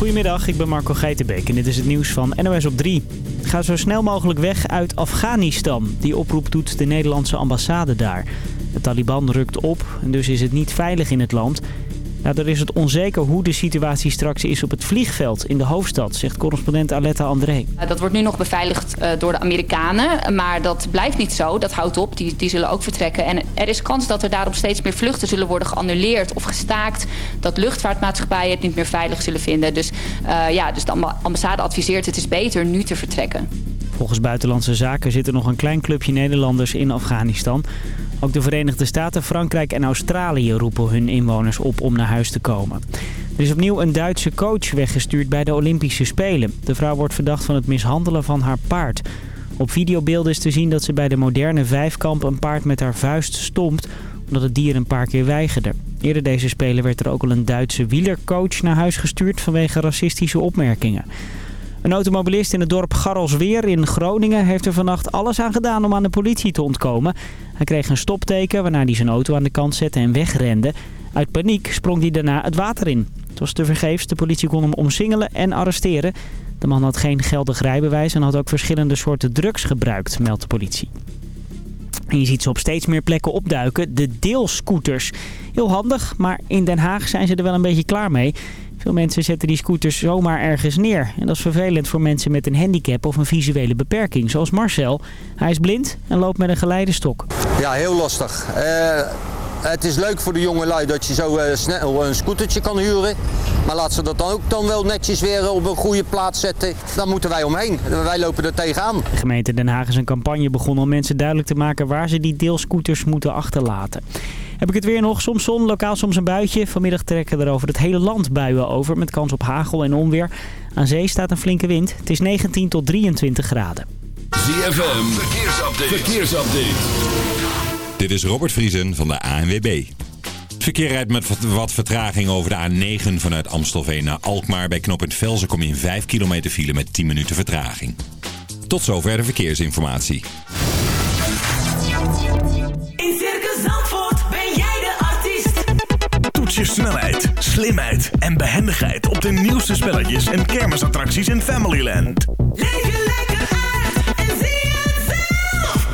Goedemiddag, ik ben Marco Geitenbeek en dit is het nieuws van NOS op 3. Ga zo snel mogelijk weg uit Afghanistan. Die oproep doet de Nederlandse ambassade daar. De Taliban rukt op en dus is het niet veilig in het land. Daardoor is het onzeker hoe de situatie straks is op het vliegveld in de hoofdstad, zegt correspondent Aletta André. Dat wordt nu nog beveiligd uh, door de Amerikanen, maar dat blijft niet zo. Dat houdt op, die, die zullen ook vertrekken. En er is kans dat er daarop steeds meer vluchten zullen worden geannuleerd of gestaakt. Dat luchtvaartmaatschappijen het niet meer veilig zullen vinden. Dus, uh, ja, dus de ambassade adviseert het is beter nu te vertrekken. Volgens Buitenlandse Zaken zit er nog een klein clubje Nederlanders in Afghanistan. Ook de Verenigde Staten, Frankrijk en Australië roepen hun inwoners op om naar huis te komen. Er is opnieuw een Duitse coach weggestuurd bij de Olympische Spelen. De vrouw wordt verdacht van het mishandelen van haar paard. Op videobeelden is te zien dat ze bij de moderne vijfkamp een paard met haar vuist stompt... omdat het dier een paar keer weigerde. Eerder deze Spelen werd er ook al een Duitse wielercoach naar huis gestuurd vanwege racistische opmerkingen. Een automobilist in het dorp Garrelsweer in Groningen heeft er vannacht alles aan gedaan om aan de politie te ontkomen. Hij kreeg een stopteken waarna hij zijn auto aan de kant zette en wegrende. Uit paniek sprong hij daarna het water in. Het was tevergeefs, de politie kon hem omsingelen en arresteren. De man had geen geldig rijbewijs en had ook verschillende soorten drugs gebruikt, meldt de politie. En je ziet ze op steeds meer plekken opduiken, de deelscooters. Heel handig, maar in Den Haag zijn ze er wel een beetje klaar mee. Veel mensen zetten die scooters zomaar ergens neer. En dat is vervelend voor mensen met een handicap of een visuele beperking. Zoals Marcel. Hij is blind en loopt met een geleidestok. Ja, heel lastig. Uh, het is leuk voor de jonge lui dat je zo uh, snel een scootertje kan huren. Maar laat ze dat dan ook dan wel netjes weer op een goede plaats zetten. Dan moeten wij omheen. Wij lopen er tegenaan. De gemeente Den Haag is een campagne begonnen om mensen duidelijk te maken waar ze die deelscooters moeten achterlaten. Heb ik het weer nog. Soms zon, lokaal soms een buitje. Vanmiddag trekken er over het hele land buien over met kans op hagel en onweer. Aan zee staat een flinke wind. Het is 19 tot 23 graden. ZFM, verkeersupdate. verkeersupdate. Dit is Robert Vriesen van de ANWB. Het verkeer rijdt met wat vertraging over de A9 vanuit Amstelveen naar Alkmaar. Bij knooppunt Velzen kom je in 5 kilometer file met 10 minuten vertraging. Tot zover de verkeersinformatie. In Circus Zandvoort ben jij de artiest. Toets je snelheid, slimheid en behendigheid op de nieuwste spelletjes en kermisattracties in Familyland. Leef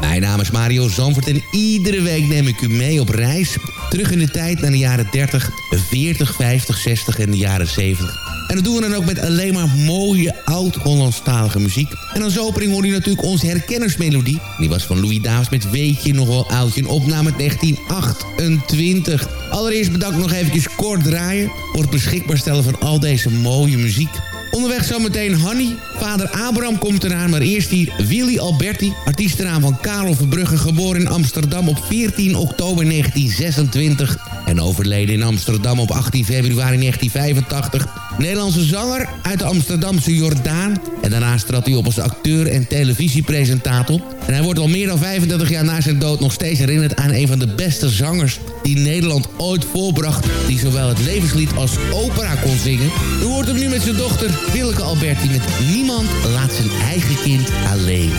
Mijn naam is Mario Zandvoort en iedere week neem ik u mee op reis. Terug in de tijd naar de jaren 30, 40, 50, 60 en de jaren 70. En dat doen we dan ook met alleen maar mooie oud-Hollandstalige muziek. En als opening hoor je natuurlijk onze herkennersmelodie. Die was van Louis Davis met Weet je nog wel oudje, een opname uit 1928. Allereerst bedankt nog eventjes Kort Draaien voor het beschikbaar stellen van al deze mooie muziek. Onderweg zometeen Hanny. Vader Abraham komt eraan, maar eerst hier Willy Alberti. Artiestenaam van Karel Verbrugge, geboren in Amsterdam op 14 oktober 1926. En overleden in Amsterdam op 18 februari 1985. Nederlandse zanger uit de Amsterdamse Jordaan. En daarnaast trad hij op als acteur en televisiepresentator. En hij wordt al meer dan 35 jaar na zijn dood nog steeds herinnerd aan een van de beste zangers die Nederland ooit voorbracht. Die zowel het levenslied als opera kon zingen. U hoort hem nu met zijn dochter Willeke Alberti Niemand laat zijn eigen kind alleen.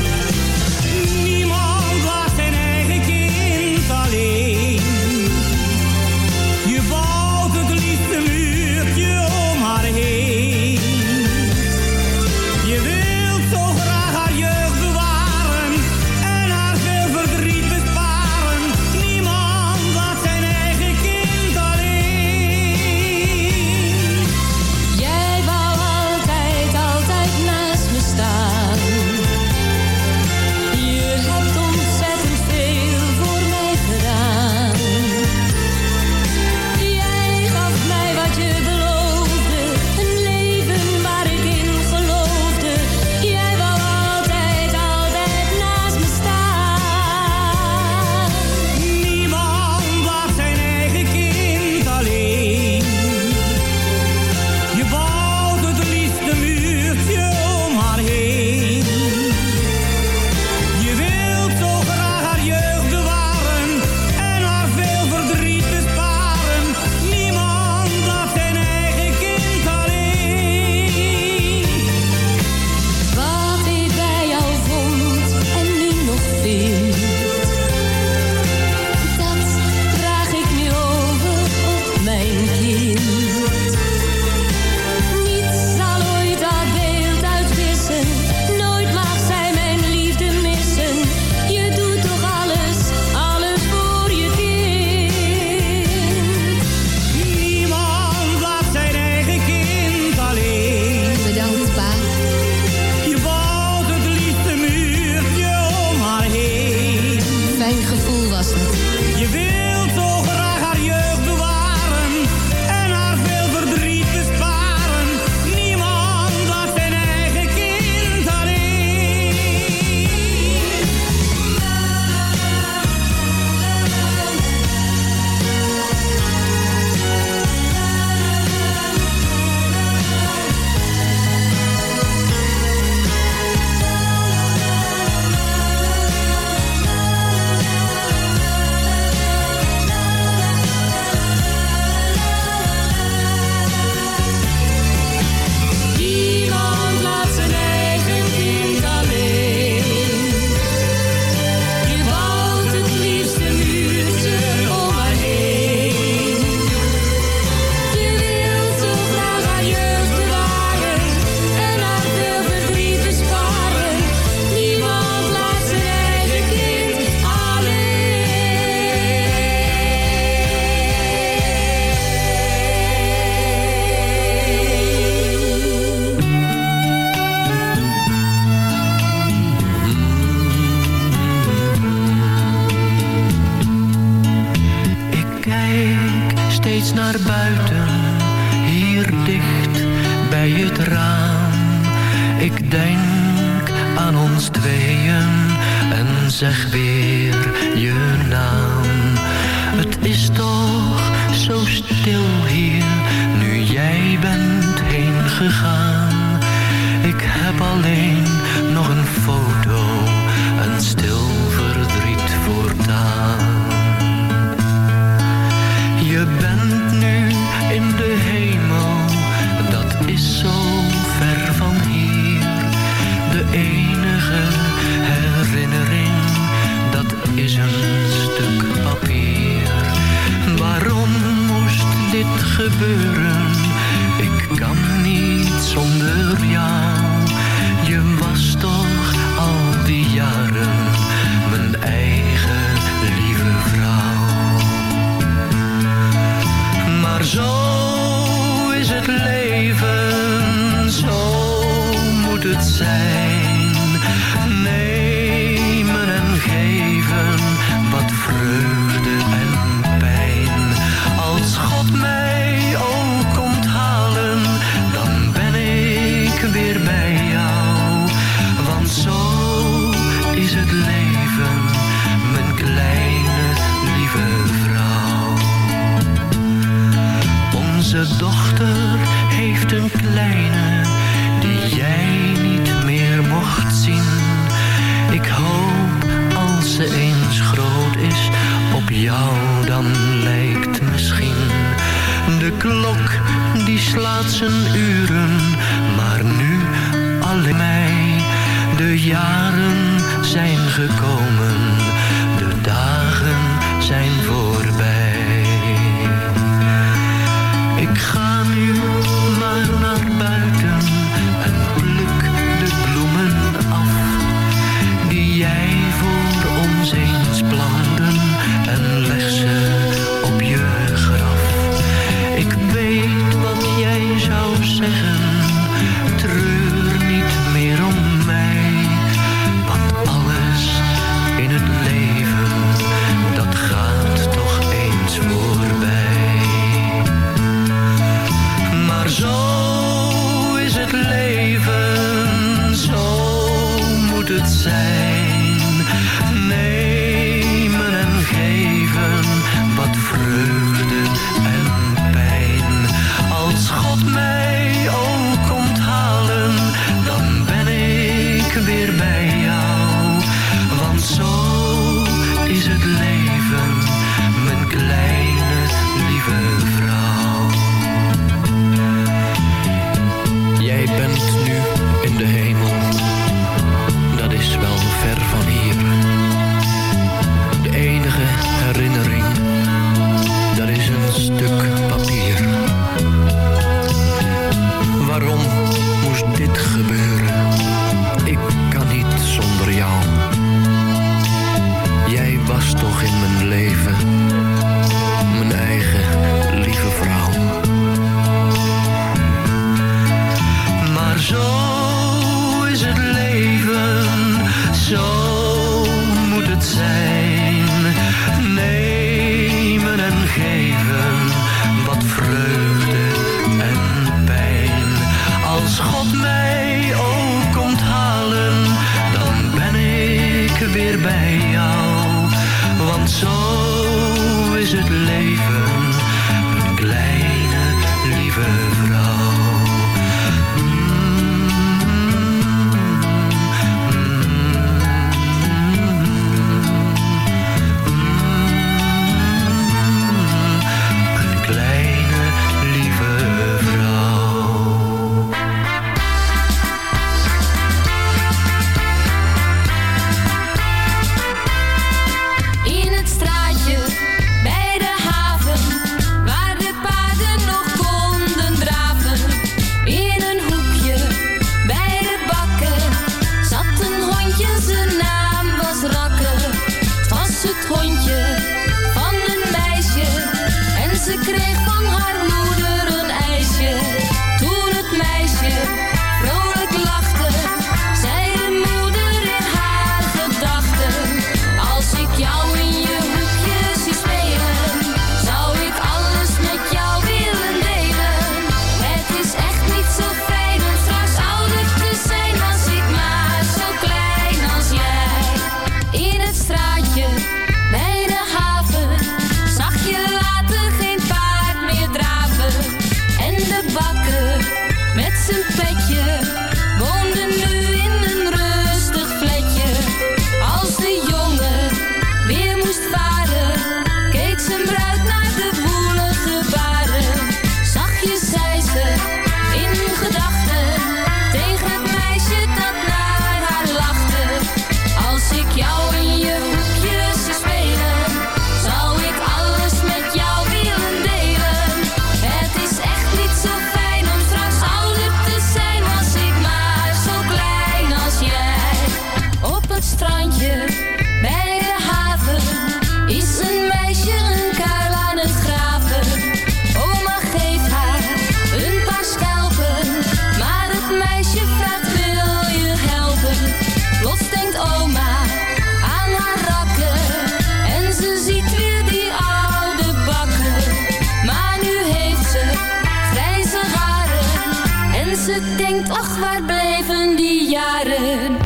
jaren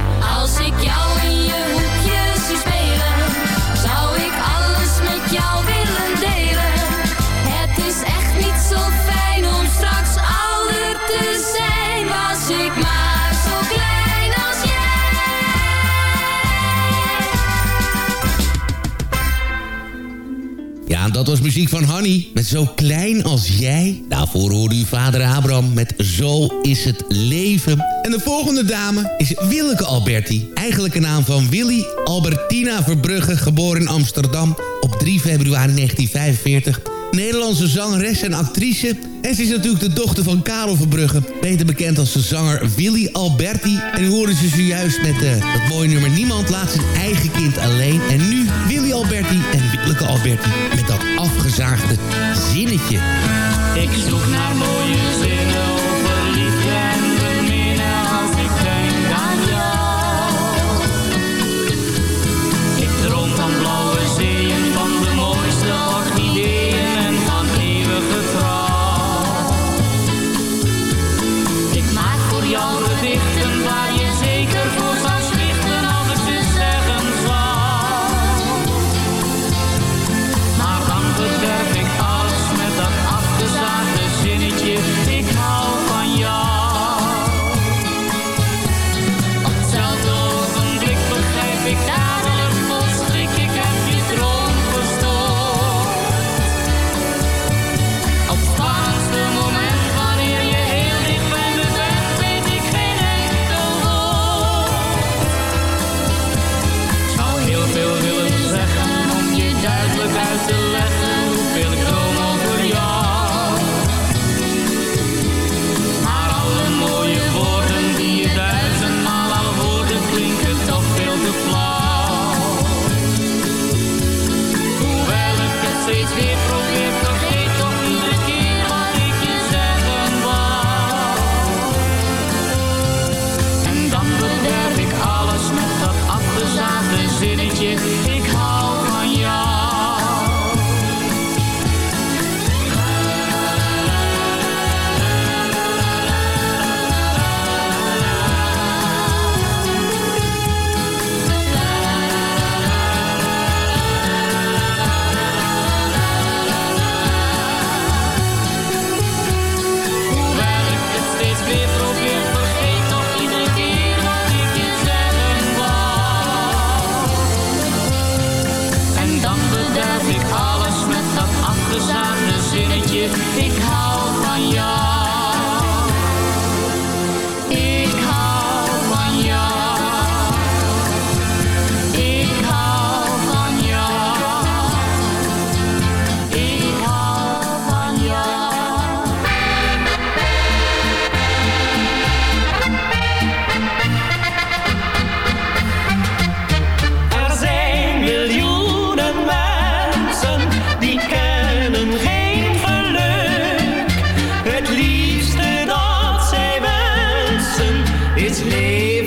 dat was muziek van Hanny. Met Zo Klein Als Jij. Daarvoor hoorde u vader Abraham met Zo Is Het Leven. En de volgende dame is Willeke Alberti. Eigenlijk een naam van Willy Albertina Verbrugge. Geboren in Amsterdam op 3 februari 1945. Nederlandse zangeres en actrice en ze is natuurlijk de dochter van Karel Verbrugge. Beter bekend als de zanger Willy Alberti. En nu hoorde ze zojuist met het dat mooie nummer Niemand laat zijn eigen kind alleen. En nu Willy Alberti en Willeke Alberti met dat afgezaagde zinnetje. Ik zoek naar mooie It's is.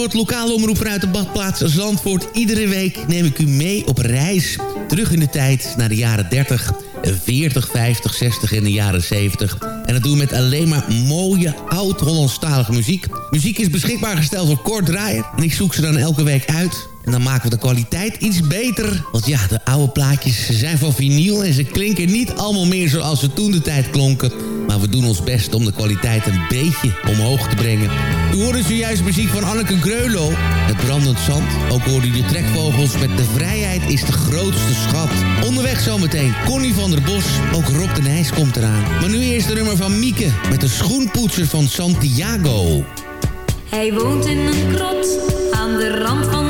Zandvoort, lokale omroep uit de badplaats Zandvoort. Iedere week neem ik u mee op reis. Terug in de tijd naar de jaren 30, 40, 50, 60 en de jaren 70. En dat doen we met alleen maar mooie, oud-Hollandstalige muziek. Muziek is beschikbaar gesteld door Kort Draaier. En ik zoek ze dan elke week uit. En dan maken we de kwaliteit iets beter. Want ja, de oude plaatjes zijn van vinyl... en ze klinken niet allemaal meer zoals ze toen de tijd klonken. Maar we doen ons best om de kwaliteit een beetje omhoog te brengen. U hoorde zojuist muziek van Anneke Greulow. Het brandend zand. Ook hoorde u de trekvogels met de vrijheid is de grootste schat. Onderweg zometeen Connie van der Bos. Ook Rob de Nijs komt eraan. Maar nu eerst de nummer van Mieke. Met de schoenpoetser van Santiago. Hij woont in een krot aan de rand van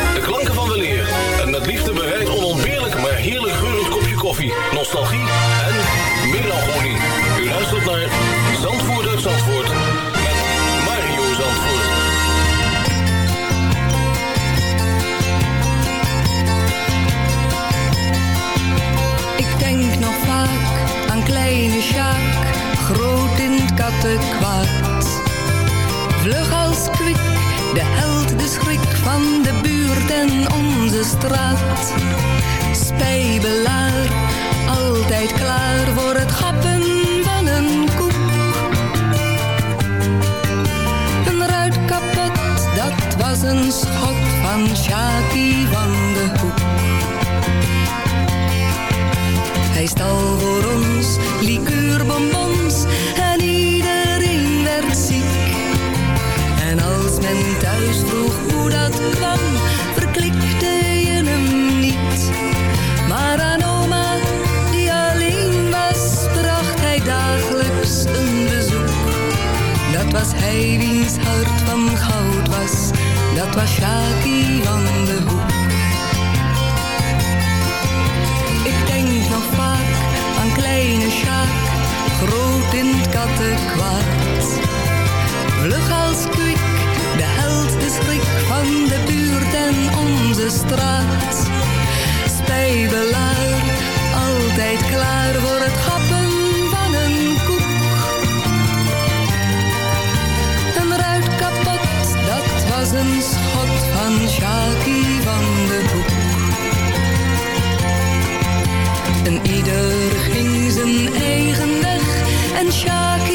Onze straat. Spijbelaar, altijd klaar voor het gappen van een koek. Een ruit kapot, dat was was een schot van Shaki van de Hoek. Hij stal voor ons liqueurbonbons en iedereen werd ziek. En als men thuis vroeg hoe dat kwam, hij wiens hart van goud was, dat was Shaki van de Hoek. Ik denk nog vaak aan kleine Sjaak, groot in het kattenkwaad. Vlug als kwik, de held, de schrik van de buurt en onze straat. Spijbelaar, altijd klaar voor het happen van Shaki van de Hoek. En ieder ging zijn eigen weg en Shaki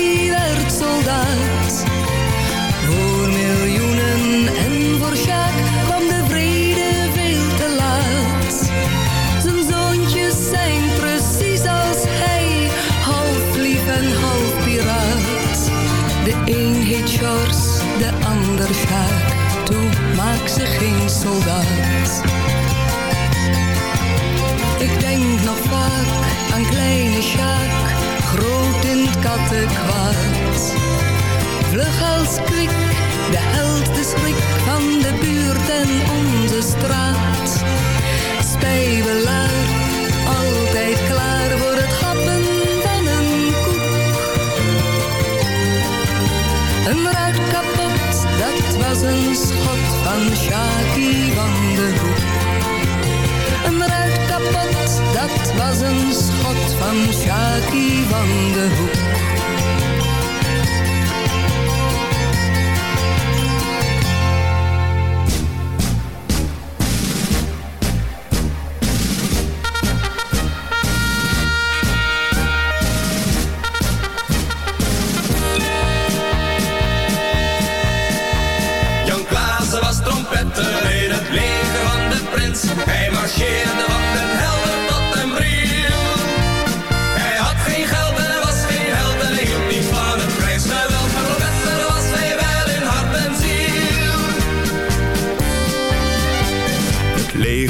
maak ze geen soldaat. Ik denk nog vaak aan kleine Sjaak, groot in het kattenkwaad. Vlug als kwik, de held, de schrik van de buurt en onze straat. Spijbelaar, altijd klaar voor het happen van een koek. Een ruit was een schot van Shaki van de Hoek. Een ruit kapot, dat was een schot van Shaki van.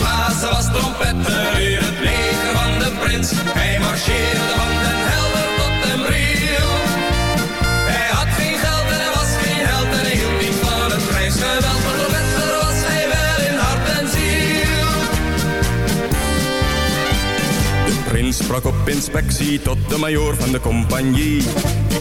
Klaassen was trompetter in het leger van de prins. Hij marcheerde van den Helder tot den Briel. Hij had geen geld en hij was geen held en hij hield niet van het prijsgeweld. Maar trompetter was hij wel in hart en ziel. De prins sprak op inspectie tot de majoor van de compagnie.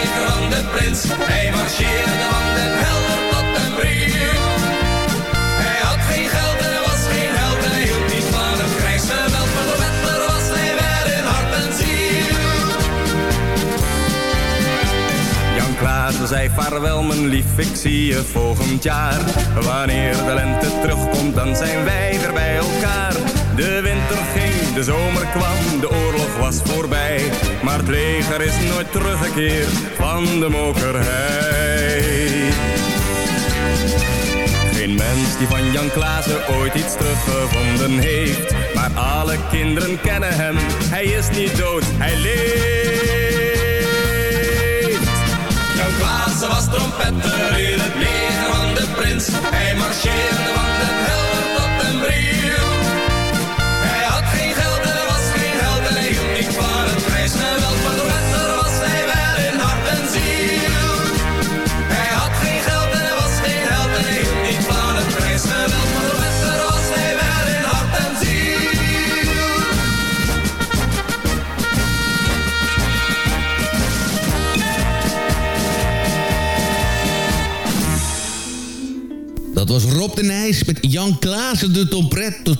van de. Hij marcheerde van den Helder tot den Briel. Hij had geen geld en was geen held en hij hield niet van het krijgsgeweld. Maar trompetter was hij wel in hart en ziel. Jan Klaassen zei vaarwel mijn lief, ik zie je volgend jaar. Wanneer de lente terugkomt, dan zijn wij weer bij elkaar. De winter ging, de zomer kwam, de oorlog was voorbij. Maar het leger is nooit teruggekeerd van de mokerhei. Geen mens die van Jan Klaassen ooit iets teruggevonden heeft. Maar alle kinderen kennen hem, hij is niet dood, hij leeft. Jan Klaassen was trompetter in het leger van de prins. Hij marcheerde van den Helder tot den opzij, was Rob de Nijs met Jan Klaassen de de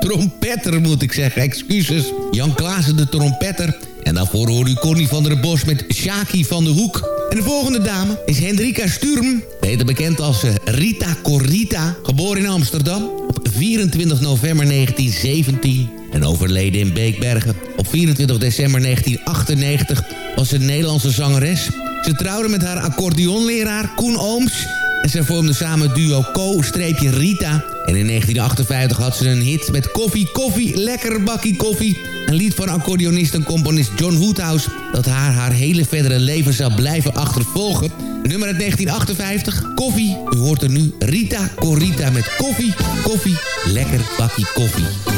trompetter moet ik zeggen. Excuses. Jan Klaassen de trompetter. En daarvoor hoor u Connie van der Bos met Shaki van de Hoek. En de volgende dame is Hendrika Sturm, beter bekend als eh, Rita Corita, geboren in Amsterdam op 24 november 1917 en overleden in Beekbergen. Op 24 december 1998 was een Nederlandse zangeres. Ze trouwde met haar accordeonleraar Koen Ooms en zij vormden samen duo Co-Rita. En in 1958 had ze een hit met Koffie, Koffie, Lekker Bakkie Koffie. Een lied van accordeonist en componist John Woodhouse... dat haar haar hele verdere leven zou blijven achtervolgen. Nummer uit 1958, Koffie. U hoort er nu Rita Corita met Koffie, Koffie, Lekker Bakkie Koffie.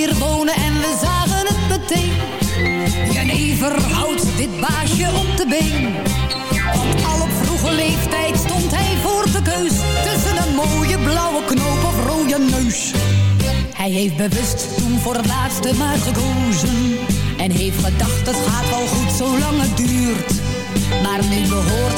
wonen en we zagen het meteen. Jenever houdt dit baasje op de been. Want al op vroege leeftijd stond hij voor de keus. Tussen een mooie blauwe knoop of rode neus. Hij heeft bewust toen voor het laatste maar gekozen. En heeft gedacht het gaat wel goed zolang het duurt. Maar nu behoort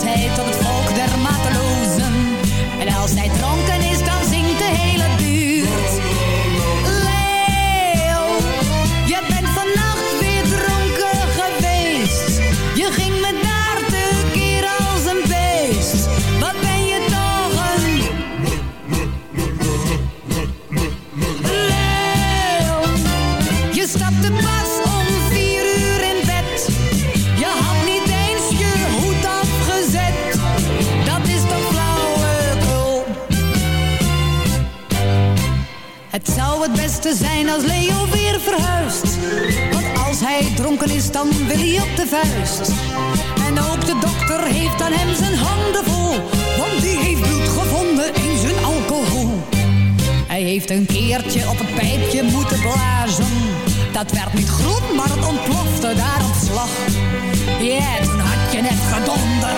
En ook de dokter heeft aan hem zijn handen vol. Want die heeft bloed gevonden in zijn alcohol. Hij heeft een keertje op het pijpje moeten blazen. Dat werd niet groen, maar het ontplofte daar op slag. Ja, toen had je net gedonder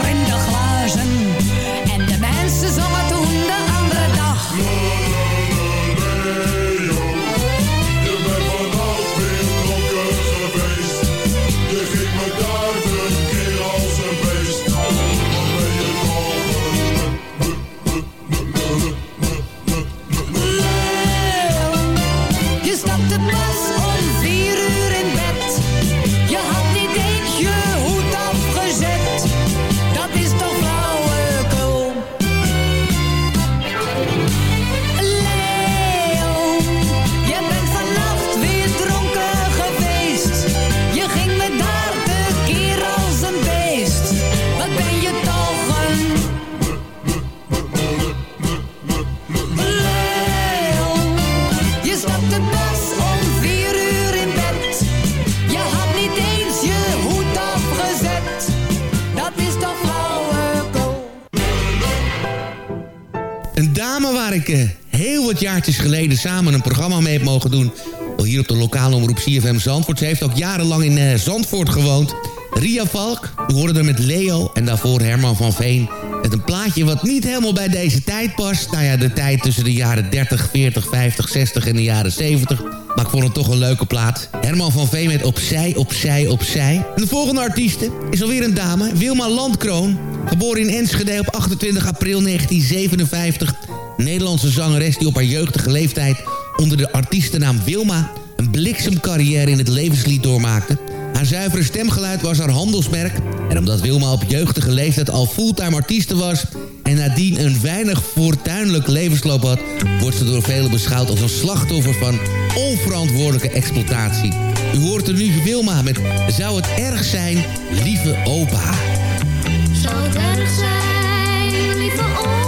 ik eh, heel wat jaartjes geleden samen een programma mee heb mogen doen. Hier op de lokale omroep CFM Zandvoort. Ze heeft ook jarenlang in eh, Zandvoort gewoond. Ria Valk, we hoorden er met Leo en daarvoor Herman van Veen. Met een plaatje wat niet helemaal bij deze tijd past. Nou ja, de tijd tussen de jaren 30, 40, 50, 60 en de jaren 70. Maar ik vond het toch een leuke plaat. Herman van Veen met Opzij, Opzij, Opzij. En de volgende artieste is alweer een dame, Wilma Landkroon. Geboren in Enschede op 28 april 1957. Nederlandse zangeres die op haar jeugdige leeftijd onder de artiestennaam Wilma... een bliksemcarrière in het levenslied doormaakte. Haar zuivere stemgeluid was haar handelsmerk. En omdat Wilma op jeugdige leeftijd al fulltime artieste was... en nadien een weinig fortuinlijk levensloop had... wordt ze door velen beschouwd als een slachtoffer van onverantwoordelijke exploitatie. U hoort er nu Wilma met Zou het erg zijn, lieve opa? Zou het erg zijn, lieve opa,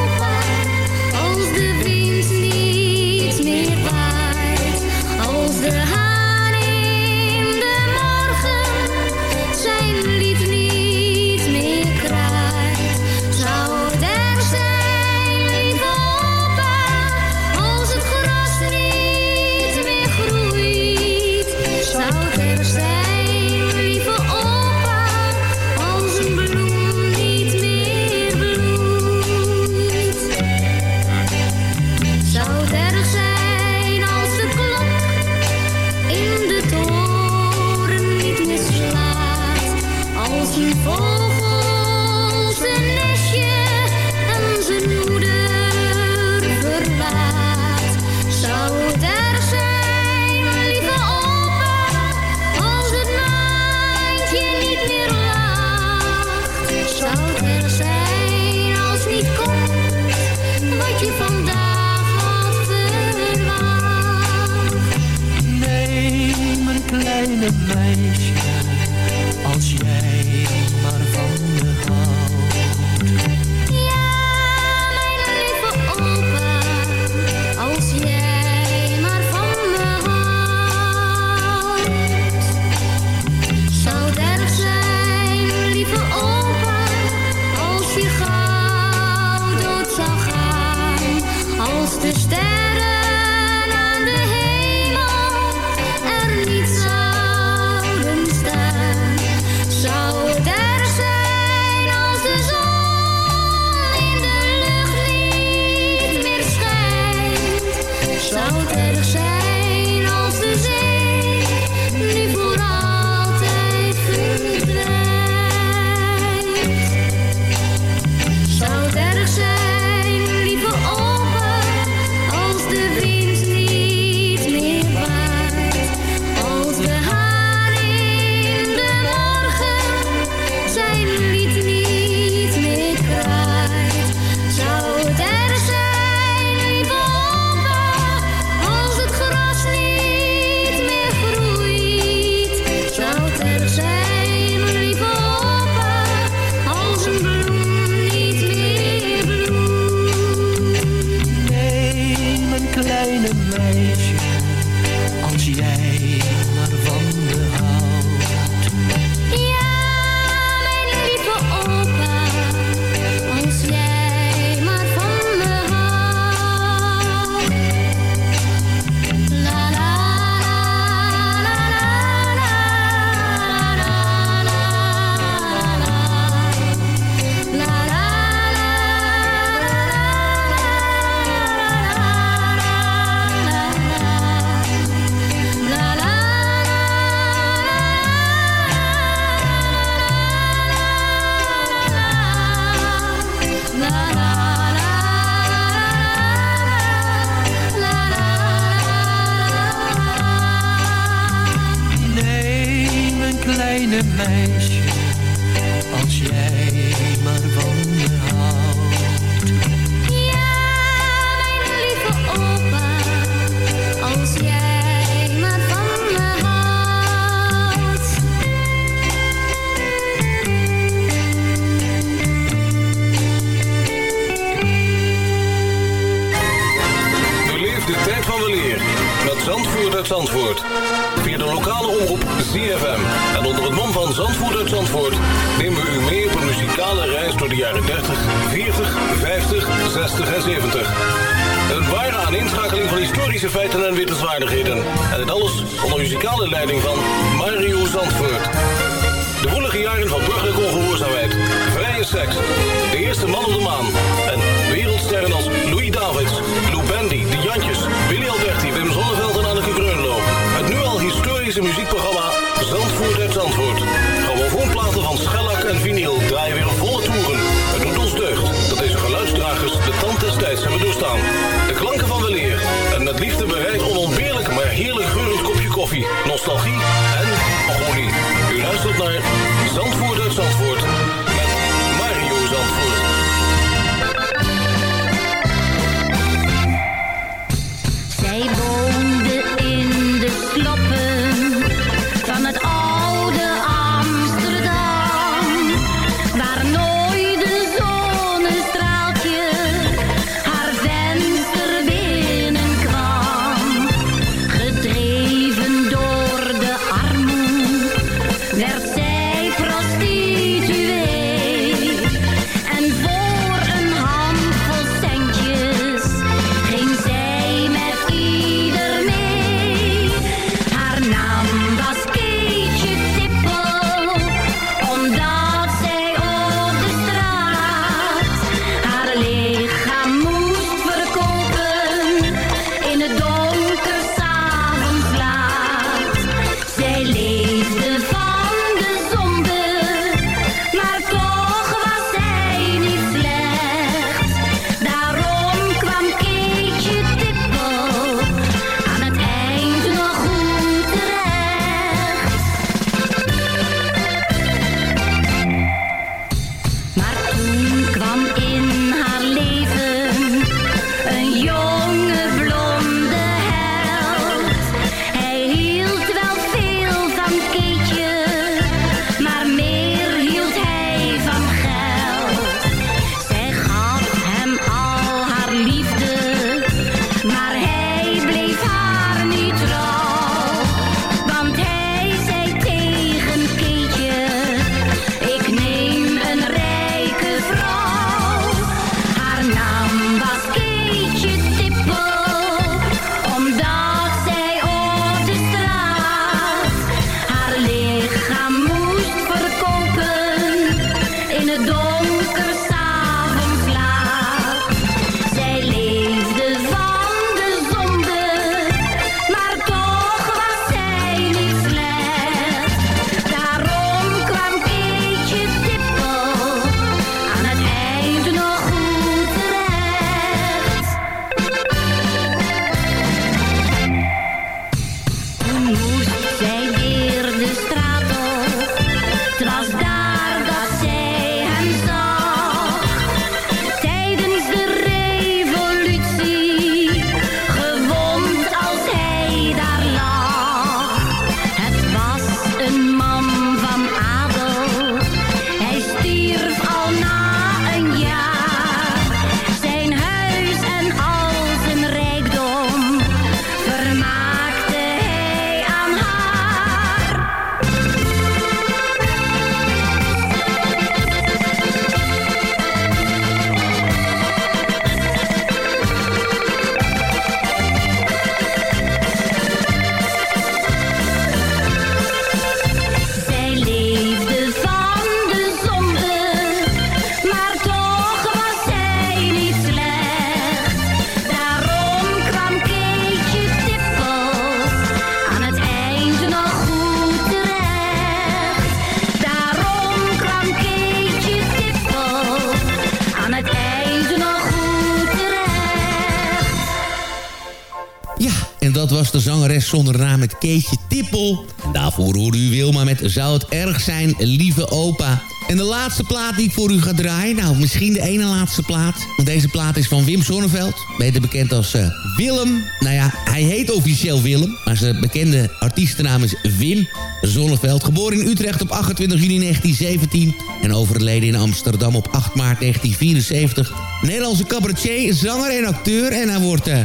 dat was de zangeres zonder naam met Keetje Tippel. Daarvoor hoorde u Wilma met Zou het erg zijn, lieve opa. En de laatste plaat die ik voor u ga draaien... nou, misschien de ene laatste plaat. Want deze plaat is van Wim Zonneveld. Beter bekend als eh, Willem. Nou ja, hij heet officieel Willem. Maar zijn bekende artiestennaam is Wim Zonneveld. Geboren in Utrecht op 28 juni 1917. En overleden in Amsterdam op 8 maart 1974. Nederlandse cabaretier, zanger en acteur. En hij wordt... Eh,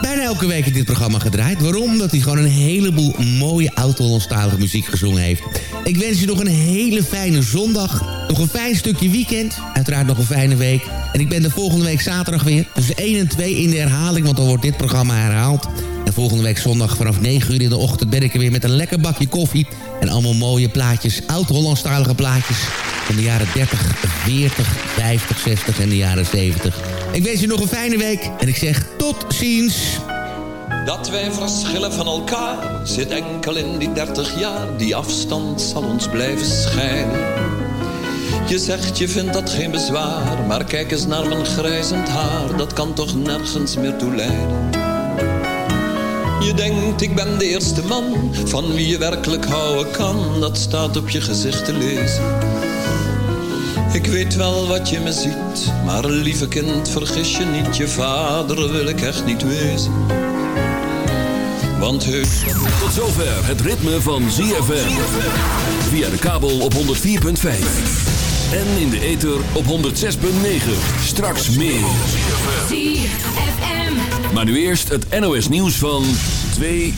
bijna elke week in dit programma gedraaid. Waarom? Omdat hij gewoon een heleboel mooie oud-Hollandstalige muziek gezongen heeft. Ik wens je nog een hele fijne zondag. Nog een fijn stukje weekend. Uiteraard nog een fijne week. En ik ben de volgende week zaterdag weer. Tussen 1 en 2 in de herhaling, want dan wordt dit programma herhaald. En volgende week zondag vanaf 9 uur in de ochtend ben ik er weer met een lekker bakje koffie. En allemaal mooie plaatjes, oud-Hollandstalige plaatjes. Van de jaren 30, 40, 50, 60 en de jaren 70. Ik wens je nog een fijne week. En ik zeg tot ziens. Dat wij verschillen van elkaar zit enkel in die 30 jaar. Die afstand zal ons blijven schijnen. Je zegt je vindt dat geen bezwaar, maar kijk eens naar mijn grijzend haar. Dat kan toch nergens meer toe leiden. Je denkt ik ben de eerste man van wie je werkelijk houden kan. Dat staat op je gezicht te lezen. Ik weet wel wat je me ziet, maar lieve kind, vergis je niet. Je vader wil ik echt niet wezen. Want heus... Tot zover het ritme van ZFM. Via de kabel op 104.5. En in de ether op 106.9. Straks meer. ZFM. Maar nu eerst het NOS nieuws van 2